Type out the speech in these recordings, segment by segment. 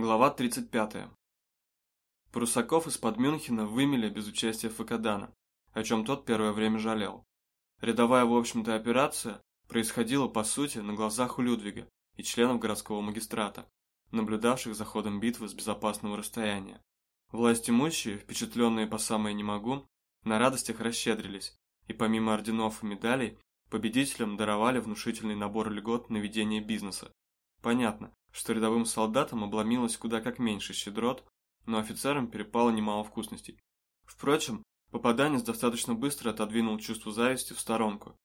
Глава 35. Прусаков из-под Мюнхена вымели без участия Факадана, о чем тот первое время жалел. Рядовая, в общем-то, операция происходила, по сути, на глазах у Людвига и членов городского магистрата, наблюдавших за ходом битвы с безопасного расстояния. Власть имущие, впечатленные по самое не могу, на радостях расщедрились, и помимо орденов и медалей, победителям даровали внушительный набор льгот на ведение бизнеса. Понятно, что рядовым солдатам обломилось куда как меньше щедрот, но офицерам перепало немало вкусностей. Впрочем, попаданец достаточно быстро отодвинул чувство зависти в сторонку.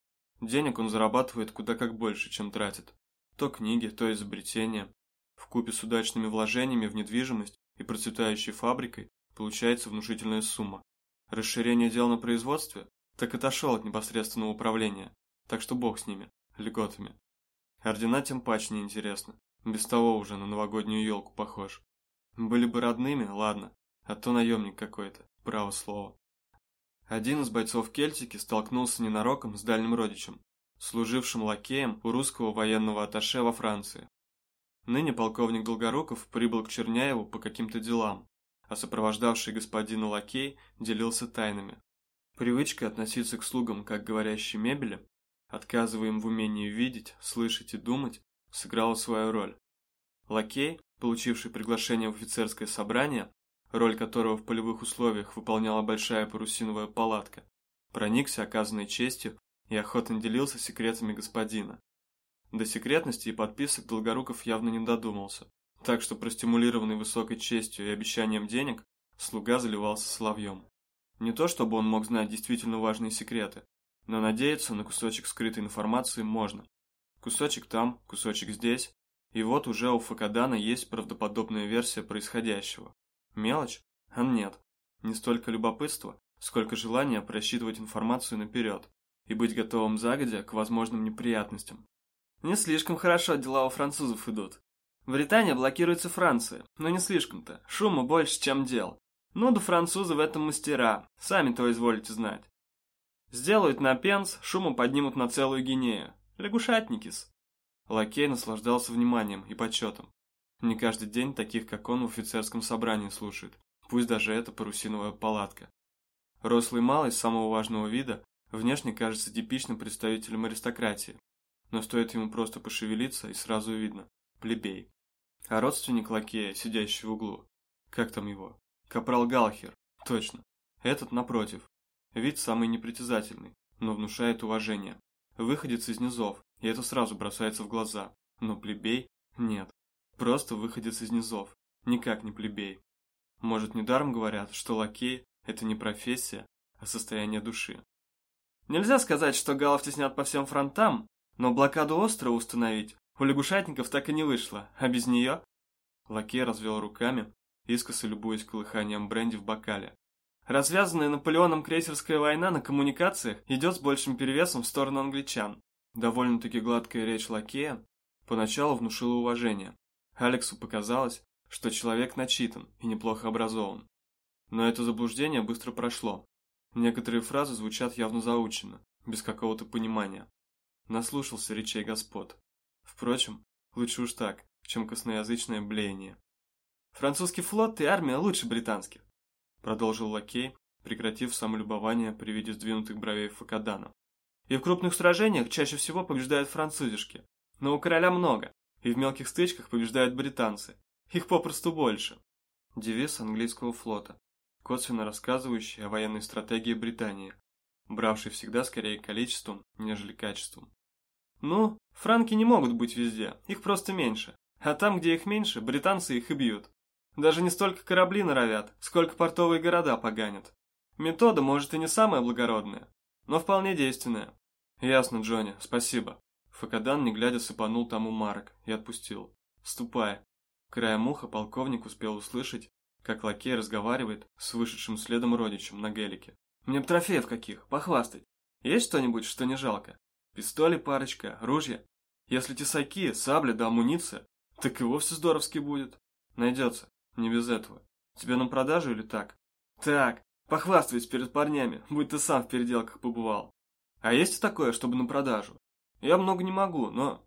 Денег он зарабатывает куда как больше, чем тратит. То книги, то изобретения. Вкупе с удачными вложениями в недвижимость и процветающей фабрикой получается внушительная сумма. Расширение дел на производстве так отошел от непосредственного управления, так что бог с ними, льготами. Ордена тем паче неинтересно. Без того уже на новогоднюю елку похож. Были бы родными, ладно, а то наемник какой-то, право слово. Один из бойцов Кельтики столкнулся ненароком с дальним родичем, служившим лакеем у русского военного атташе во Франции. Ныне полковник Долгоруков прибыл к Черняеву по каким-то делам, а сопровождавший господина лакей делился тайнами. Привычка относиться к слугам как говорящей мебели, отказывая им в умении видеть, слышать и думать, сыграла свою роль. Лакей, получивший приглашение в офицерское собрание, роль которого в полевых условиях выполняла большая парусиновая палатка, проникся оказанной честью и охотно делился секретами господина. До секретности и подписок Долгоруков явно не додумался, так что простимулированный высокой честью и обещанием денег, слуга заливался соловьем. Не то чтобы он мог знать действительно важные секреты, но надеяться на кусочек скрытой информации можно. Кусочек там, кусочек здесь. И вот уже у Факадана есть правдоподобная версия происходящего. Мелочь? А нет. Не столько любопытства, сколько желания просчитывать информацию наперед и быть готовым загодя к возможным неприятностям. Не слишком хорошо дела у французов идут. Британия блокируется Францией, но не слишком-то. Шума больше, чем дел. Ну да французы в этом мастера, сами то изволите знать. Сделают на пенс, шуму поднимут на целую Гинею. Лягушатникис. Лакей наслаждался вниманием и почетом. Не каждый день таких, как он, в офицерском собрании слушает, пусть даже это парусиновая палатка. Рослый малый самого важного вида внешне кажется типичным представителем аристократии, но стоит ему просто пошевелиться, и сразу видно – плебей. А родственник лакея, сидящий в углу, как там его? Капрал Галхер, точно. Этот, напротив, вид самый непритязательный, но внушает уважение. Выходец из низов, и это сразу бросается в глаза. Но плебей? Нет. Просто выходец из низов. Никак не плебей. Может, недаром говорят, что лакей – это не профессия, а состояние души. Нельзя сказать, что галов теснят по всем фронтам, но блокаду острова установить у лягушатников так и не вышло, а без нее... Лакей развел руками, искоса любуясь колыханием бренди в бокале. Развязанная Наполеоном крейсерская война на коммуникациях идет с большим перевесом в сторону англичан. Довольно-таки гладкая речь лакея поначалу внушила уважение. Алексу показалось, что человек начитан и неплохо образован. Но это заблуждение быстро прошло. Некоторые фразы звучат явно заученно, без какого-то понимания. Наслушался речей господ. Впрочем, лучше уж так, чем косноязычное блеяние. Французский флот и армия лучше британских продолжил лакей, прекратив самолюбование при виде сдвинутых бровей Факадана. И в крупных сражениях чаще всего побеждают французишки. Но у короля много, и в мелких стычках побеждают британцы. Их попросту больше. Девиз английского флота, косвенно рассказывающий о военной стратегии Британии, бравший всегда скорее количеством, нежели качеством. Ну, франки не могут быть везде, их просто меньше. А там, где их меньше, британцы их и бьют. Даже не столько корабли норовят, сколько портовые города поганят. Метода, может, и не самая благородная, но вполне действенная. Ясно, Джонни, спасибо. Факадан, не глядя, сыпанул тому марок и отпустил. Ступай. Краем уха полковник успел услышать, как лакей разговаривает с вышедшим следом родичем на гелике. Мне б трофеев каких, похвастать. Есть что-нибудь, что не жалко? Пистоли парочка, ружья? Если тесаки, сабля да амуниция, так и вовсе здоровски будет. Найдется. Не без этого. Тебе на продажу или так? Так, похвастаюсь перед парнями, будь ты сам в переделках побывал. А есть такое, чтобы на продажу? Я много не могу, но...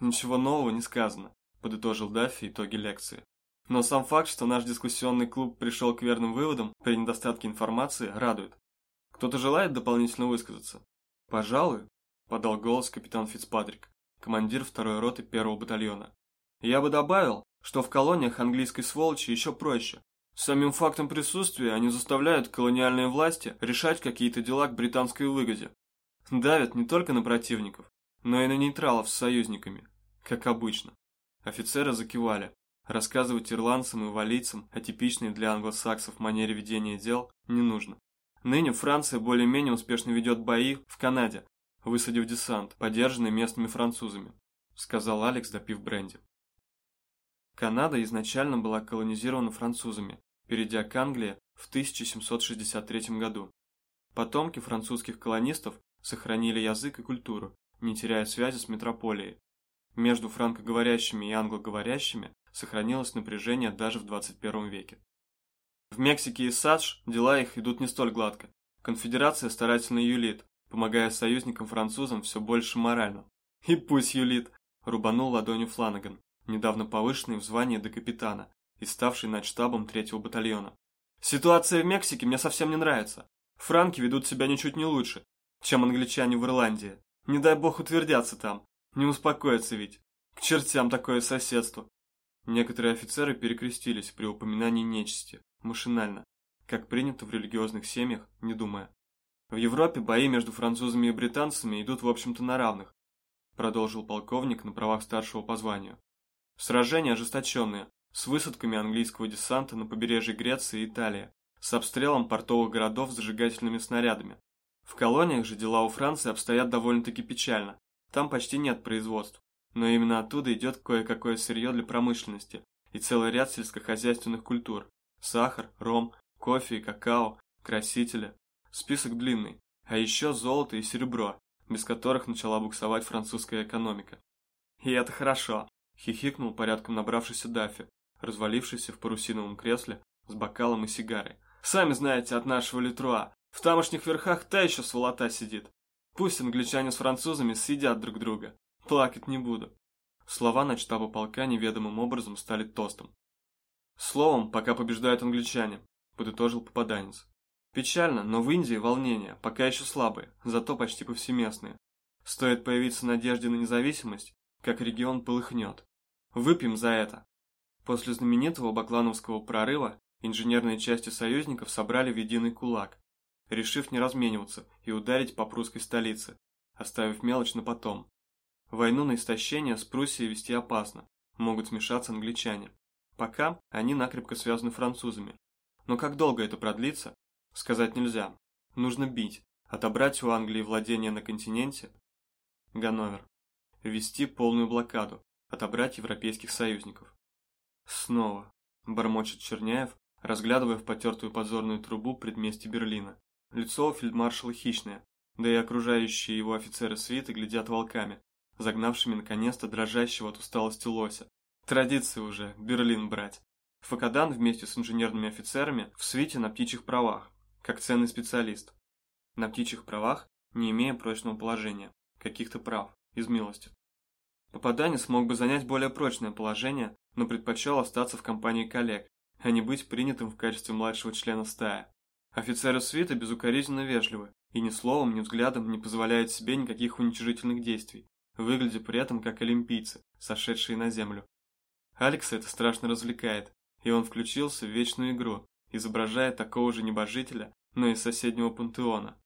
Ничего нового не сказано, подытожил Даффи итоги лекции. Но сам факт, что наш дискуссионный клуб пришел к верным выводам при недостатке информации, радует. Кто-то желает дополнительно высказаться? Пожалуй, подал голос капитан Фицпатрик, командир второй роты первого батальона. Я бы добавил, что в колониях английской сволочи еще проще. Самим фактом присутствия они заставляют колониальные власти решать какие-то дела к британской выгоде. Давят не только на противников, но и на нейтралов с союзниками, как обычно. Офицеры закивали. Рассказывать ирландцам и валийцам о типичной для англосаксов манере ведения дел не нужно. Ныне Франция более-менее успешно ведет бои в Канаде, высадив десант, поддержанный местными французами, сказал Алекс, допив бренди. Канада изначально была колонизирована французами, перейдя к Англии в 1763 году. Потомки французских колонистов сохранили язык и культуру, не теряя связи с метрополией. Между франкоговорящими и англоговорящими сохранилось напряжение даже в 21 веке. В Мексике и САДЖ дела их идут не столь гладко. Конфедерация старательно юлит, помогая союзникам-французам все больше морально. И пусть юлит, рубанул ладонью Фланаган, недавно повышенный в звании до капитана и ставший над штабом третьего батальона. Ситуация в Мексике мне совсем не нравится. Франки ведут себя ничуть не лучше, чем англичане в Ирландии. Не дай бог утвердятся там. Не успокоятся ведь. К чертям такое соседство. Некоторые офицеры перекрестились при упоминании нечисти, машинально, как принято в религиозных семьях, не думая. В Европе бои между французами и британцами идут в общем-то на равных, продолжил полковник на правах старшего по званию. Сражения ожесточенные, с высадками английского десанта на побережье Греции и Италии, с обстрелом портовых городов зажигательными снарядами. В колониях же дела у Франции обстоят довольно-таки печально. Там почти нет производств, но именно оттуда идет кое-какое сырье для промышленности и целый ряд сельскохозяйственных культур. Сахар, ром, кофе и какао, красители. Список длинный. А еще золото и серебро, без которых начала буксовать французская экономика. И это хорошо, хихикнул порядком набравшийся Даффи, развалившийся в парусиновом кресле с бокалом и сигарой. Сами знаете от нашего Литруа, в тамошних верхах та еще сволота сидит. Пусть англичане с французами съедят друг друга. Плакать не буду. Слова на штаба полка неведомым образом стали тостом. Словом, пока побеждают англичане, подытожил попаданец. Печально, но в Индии волнения, пока еще слабые, зато почти повсеместные. Стоит появиться надежде на независимость, как регион полыхнет. Выпьем за это. После знаменитого Баклановского прорыва инженерные части союзников собрали в единый кулак, решив не размениваться и ударить по прусской столице, оставив мелочь на потом. Войну на истощение с Пруссией вести опасно, могут смешаться англичане. Пока они накрепко связаны французами. Но как долго это продлится, сказать нельзя. Нужно бить, отобрать у Англии владения на континенте. Ганновер. Ввести полную блокаду, отобрать европейских союзников. Снова, бормочет Черняев, разглядывая в потертую подзорную трубу предместье Берлина. Лицо фельдмаршала хищное, да и окружающие его офицеры свиты глядят волками, загнавшими наконец-то дрожащего от усталости лося. Традиция уже, Берлин брать. Факадан вместе с инженерными офицерами в свите на птичьих правах, как ценный специалист. На птичьих правах, не имея прочного положения, каких-то прав, из милости. Попаданец мог бы занять более прочное положение, но предпочел остаться в компании коллег, а не быть принятым в качестве младшего члена стаи. Офицеры свита безукоризненно вежливы и ни словом, ни взглядом не позволяют себе никаких уничижительных действий, выглядя при этом как олимпийцы, сошедшие на землю. Алекса это страшно развлекает, и он включился в вечную игру, изображая такого же небожителя, но из соседнего пантеона.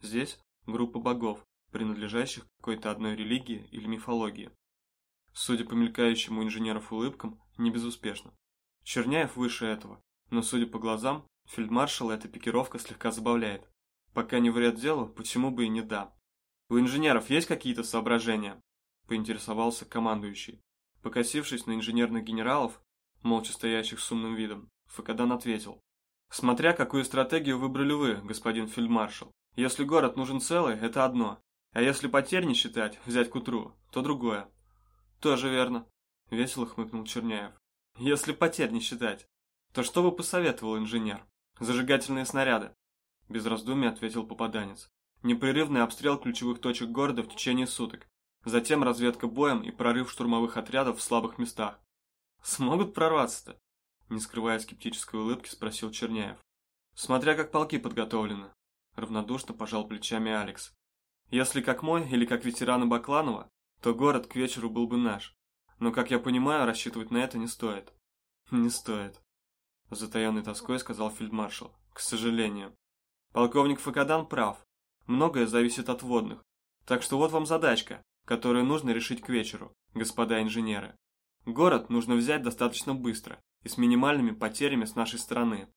Здесь группа богов, принадлежащих какой-то одной религии или мифологии. Судя по мелькающему инженеров улыбкам, не безуспешно. Черняев выше этого, но судя по глазам, Фельдмаршала эта пикировка слегка забавляет. Пока не вред делу, почему бы и не да. У инженеров есть какие-то соображения? Поинтересовался командующий. Покосившись на инженерных генералов, молча стоящих с умным видом, Факадан ответил. Смотря какую стратегию выбрали вы, господин фельдмаршал. Если город нужен целый, это одно. А если потерь не считать, взять к утру, то другое. Тоже верно. Весело хмыкнул Черняев. Если потерь не считать, то что бы посоветовал инженер? Зажигательные снаряды. Без раздумий ответил попаданец. Непрерывный обстрел ключевых точек города в течение суток. Затем разведка боем и прорыв штурмовых отрядов в слабых местах. Смогут прорваться-то? Не скрывая скептической улыбки, спросил Черняев. Смотря как полки подготовлены. Равнодушно пожал плечами Алекс. Если как мой или как ветераны Бакланова, то город к вечеру был бы наш. Но, как я понимаю, рассчитывать на это не стоит. Не стоит. Затаенной тоской сказал фельдмаршал. К сожалению. Полковник Факадан прав. Многое зависит от водных. Так что вот вам задачка, которую нужно решить к вечеру, господа инженеры. Город нужно взять достаточно быстро и с минимальными потерями с нашей стороны.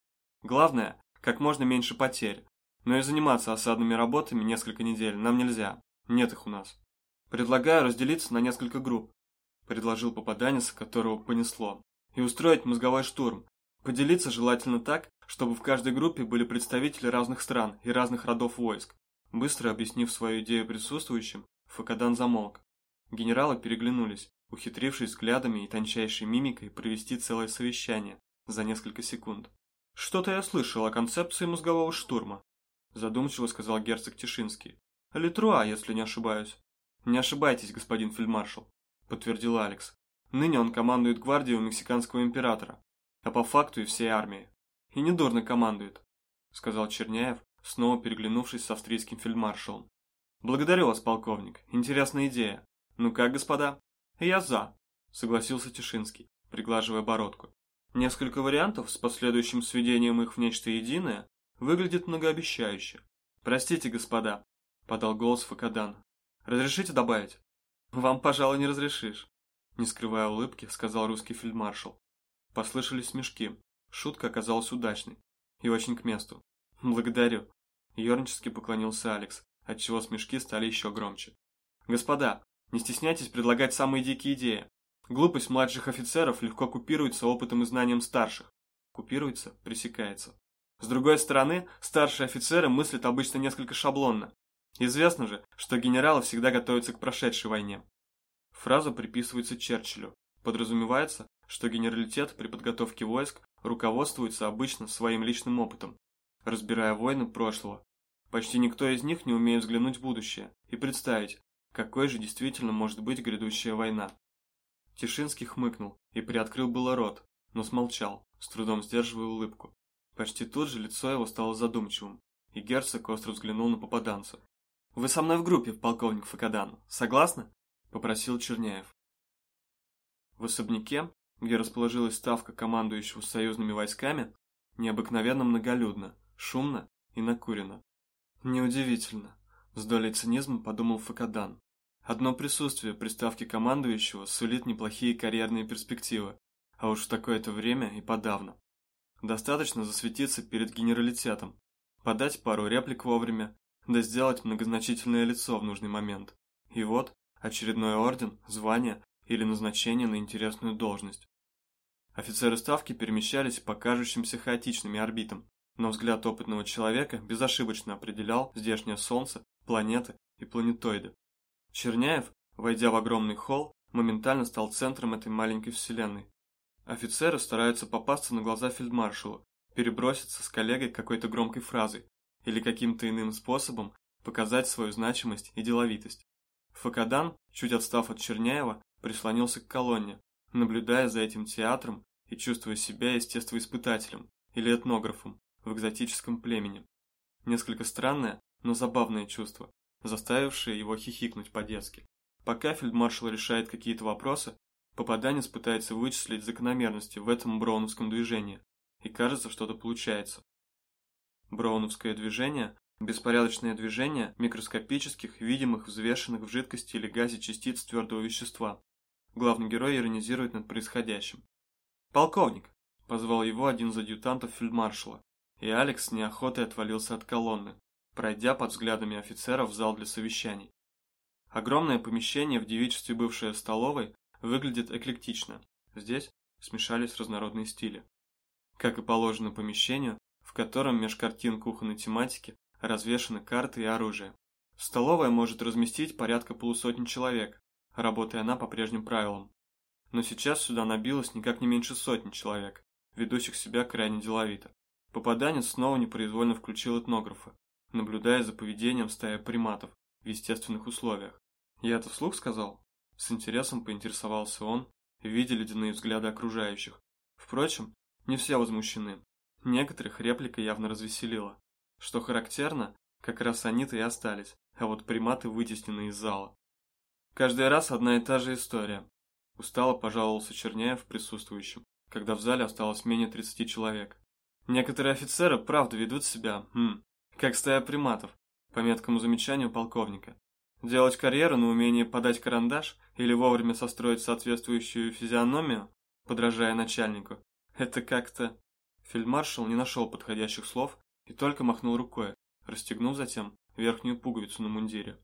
Главное, как можно меньше потерь. Но и заниматься осадными работами несколько недель нам нельзя. Нет их у нас. Предлагаю разделиться на несколько групп, предложил попаданец, которого понесло, и устроить мозговой штурм. Поделиться желательно так, чтобы в каждой группе были представители разных стран и разных родов войск. Быстро объяснив свою идею присутствующим, Факадан замолк. Генералы переглянулись, ухитрившись взглядами и тончайшей мимикой провести целое совещание за несколько секунд. «Что-то я слышал о концепции мозгового штурма», задумчиво сказал герцог Тишинский. «Литруа, если не ошибаюсь». «Не ошибайтесь, господин фельдмаршал», подтвердил Алекс. «Ныне он командует гвардией у мексиканского императора, а по факту и всей армией. И недурно командует», сказал Черняев, снова переглянувшись с австрийским фельдмаршалом. «Благодарю вас, полковник. Интересная идея. Ну как, господа?» «Я за», — согласился Тишинский, приглаживая бородку. Несколько вариантов с последующим сведением их в нечто единое выглядит многообещающе. «Простите, господа», — подал голос Факадан. «Разрешите добавить?» «Вам, пожалуй, не разрешишь», — не скрывая улыбки, сказал русский фельдмаршал. Послышались смешки. Шутка оказалась удачной и очень к месту. «Благодарю», — ернически поклонился Алекс, отчего смешки стали еще громче. «Господа, не стесняйтесь предлагать самые дикие идеи. Глупость младших офицеров легко купируется опытом и знанием старших. Купируется, пресекается. С другой стороны, старшие офицеры мыслят обычно несколько шаблонно. Известно же, что генералы всегда готовятся к прошедшей войне. Фраза приписывается Черчиллю. Подразумевается, что генералитет при подготовке войск руководствуется обычно своим личным опытом, разбирая войны прошлого. Почти никто из них не умеет взглянуть в будущее и представить, какой же действительно может быть грядущая война? Тишинский хмыкнул и приоткрыл было рот, но смолчал, с трудом сдерживая улыбку. Почти тут же лицо его стало задумчивым, и герцог остро взглянул на попаданца. «Вы со мной в группе, полковник Факадан, согласны?» – попросил Черняев. В особняке, где расположилась ставка командующего союзными войсками, необыкновенно многолюдно, шумно и накурено. Неудивительно. С долей цинизма подумал Факадан. Одно присутствие приставки командующего сулит неплохие карьерные перспективы, а уж в такое-то время и подавно. Достаточно засветиться перед генералитетом, подать пару реплик вовремя, да сделать многозначительное лицо в нужный момент. И вот очередной орден, звание или назначение на интересную должность. Офицеры ставки перемещались по кажущимся хаотичными орбитам, но взгляд опытного человека безошибочно определял здешнее Солнце, планеты и планетоиды. Черняев, войдя в огромный холл, моментально стал центром этой маленькой вселенной. Офицеры стараются попасться на глаза фельдмаршалу, переброситься с коллегой какой-то громкой фразой или каким-то иным способом показать свою значимость и деловитость. Факадан, чуть отстав от Черняева, прислонился к колонне, наблюдая за этим театром и чувствуя себя естествоиспытателем или этнографом, в экзотическом племени. Несколько странное, но забавное чувство, заставившее его хихикнуть по-детски. Пока фельдмаршал решает какие-то вопросы, попаданец пытается вычислить закономерности в этом броуновском движении, и кажется, что-то получается. Броуновское движение – беспорядочное движение микроскопических, видимых, взвешенных в жидкости или газе частиц твердого вещества. Главный герой иронизирует над происходящим. «Полковник!» – позвал его один из адъютантов фельдмаршала и Алекс с неохотой отвалился от колонны, пройдя под взглядами офицеров в зал для совещаний. Огромное помещение в девичестве бывшей столовой выглядит эклектично. Здесь смешались разнородные стили. Как и положено помещению, в котором меж картин кухонной тематики развешаны карты и оружие. Столовая может разместить порядка полусотни человек, работая она по прежним правилам. Но сейчас сюда набилось никак не меньше сотни человек, ведущих себя крайне деловито. Попаданец снова непроизвольно включил этнографа, наблюдая за поведением стаи приматов в естественных условиях. «Я это вслух сказал?» С интересом поинтересовался он, видя ледяные взгляды окружающих. Впрочем, Не все возмущены. Некоторых реплика явно развеселила. Что характерно, как раз они-то и остались, а вот приматы вытеснены из зала. Каждый раз одна и та же история. Устало пожаловался Черняев присутствующим, когда в зале осталось менее 30 человек. Некоторые офицеры правда ведут себя, хм, как стая приматов, по меткому замечанию полковника. Делать карьеру на умении подать карандаш или вовремя состроить соответствующую физиономию, подражая начальнику, это как-то... Фельдмаршал не нашел подходящих слов и только махнул рукой, расстегнув затем верхнюю пуговицу на мундире.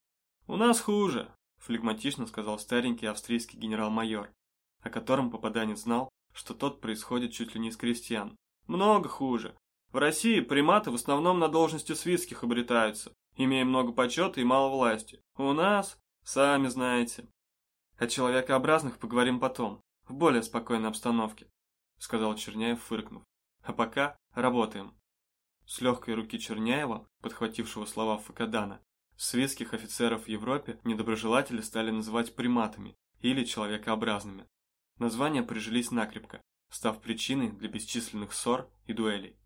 «У нас хуже», – флегматично сказал старенький австрийский генерал-майор, о котором попаданец знал, что тот происходит чуть ли не из крестьян. «Много хуже. В России приматы в основном на должности свитских обретаются, имея много почета и мало власти. У нас, сами знаете. О человекообразных поговорим потом, в более спокойной обстановке, сказал Черняев, фыркнув. А пока работаем. С легкой руки Черняева, подхватившего слова Факадана, свитских офицеров в Европе недоброжелатели стали называть приматами или человекообразными. Названия прижились накрепко, став причиной для бесчисленных ссор и дуэлей.